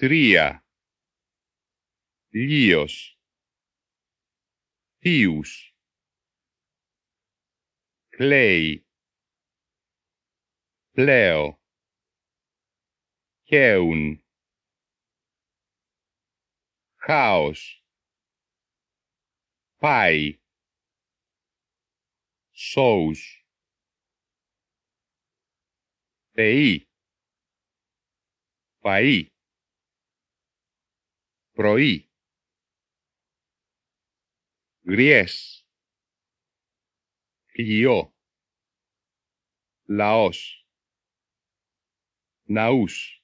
τρία, λίος, θείους, κλαίει, πλέω, χέουν, χάος, πάει, σόους, θεοί, φαΐ, Proí. Gries. Guió. Laos. Naús.